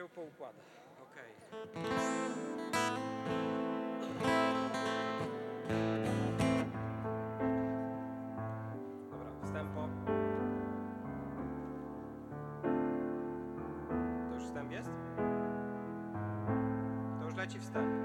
się poukłada. Okej. Dobra, wstępo. To już wstęp jest? To już leci wstęp.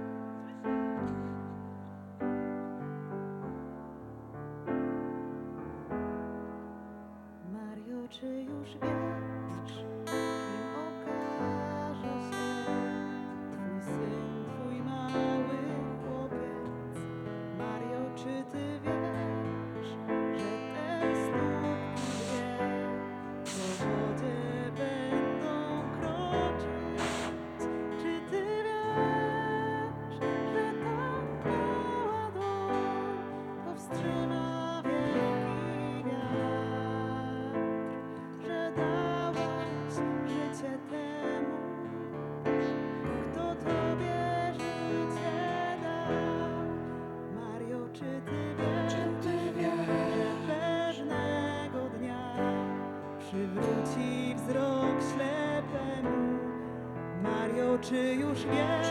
Mario, czy już wiesz,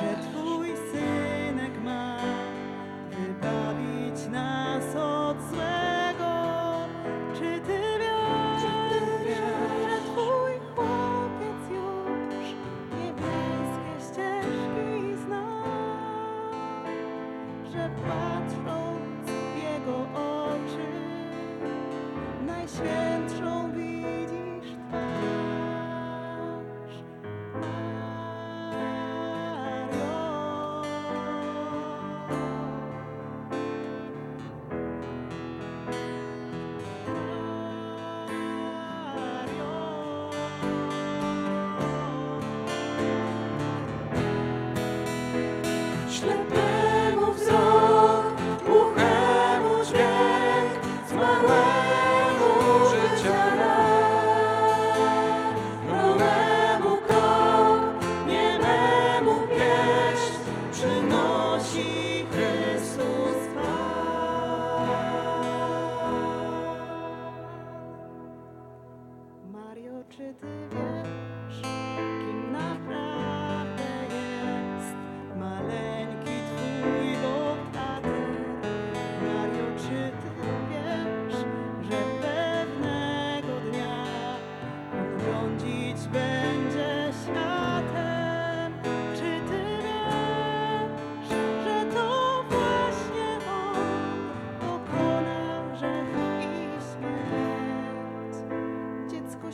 że twój synek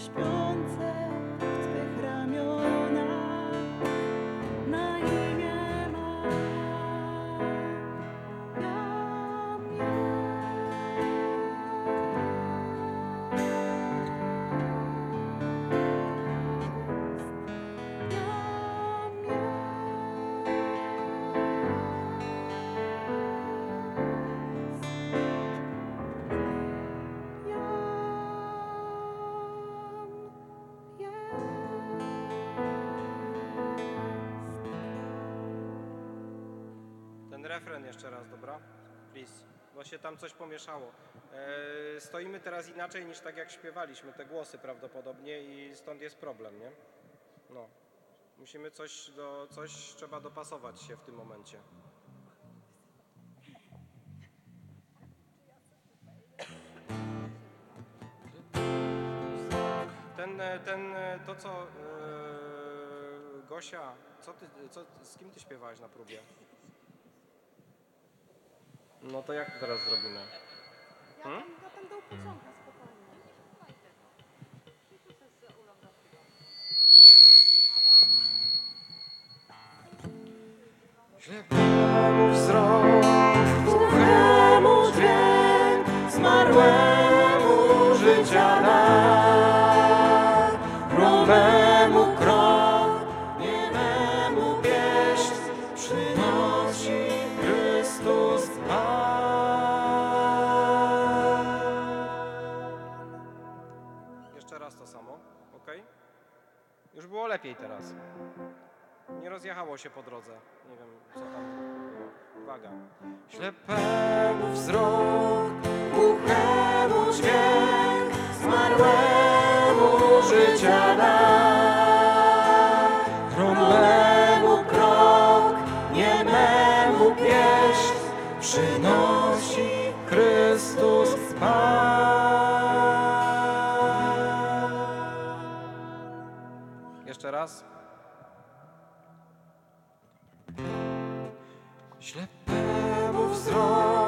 Spirit. Refren jeszcze raz, dobra? Please. Bo się tam coś pomieszało. E, stoimy teraz inaczej niż tak jak śpiewaliśmy, te głosy prawdopodobnie i stąd jest problem, nie? No. Musimy coś do, coś trzeba dopasować się w tym momencie. Ten, ten, to co, e, Gosia, co ty, co, z kim ty śpiewałaś na próbie? No to jak to teraz zrobimy? Ja Hmm? tam, ja tam dał pociąga spokojnie. Ślepemu wzrok, raz to samo, ok? Już było lepiej teraz. Nie rozjechało się po drodze. Nie wiem, co tam było. Uwaga. Ślepemu wzrok, głuchemu dźwięk, zmarłemu życia dam. Kromlemu krok, niememu pieść, przynosi Chrystus Pan. Raz. Ślepemu wzrok,